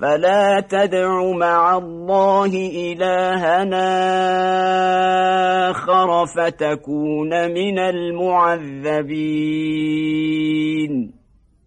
فلا تدع مع الله إلهنا آخر فتكون من المعذبين.